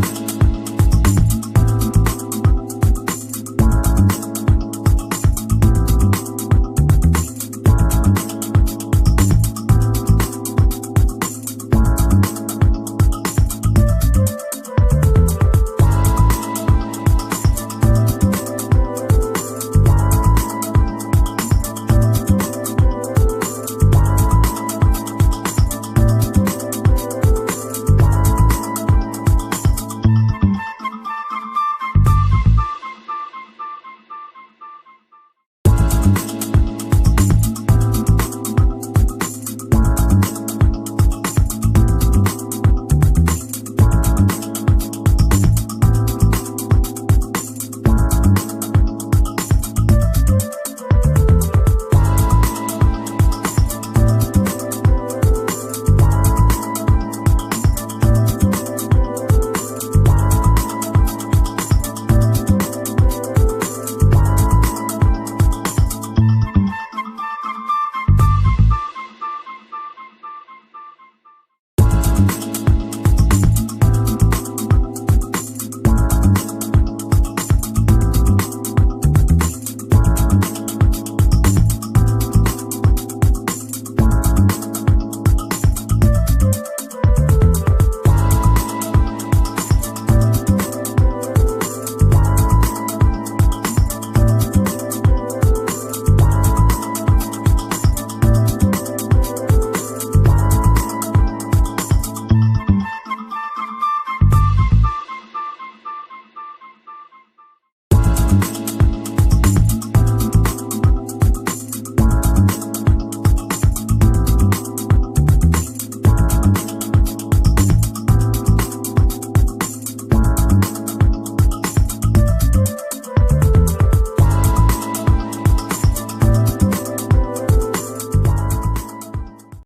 Bye.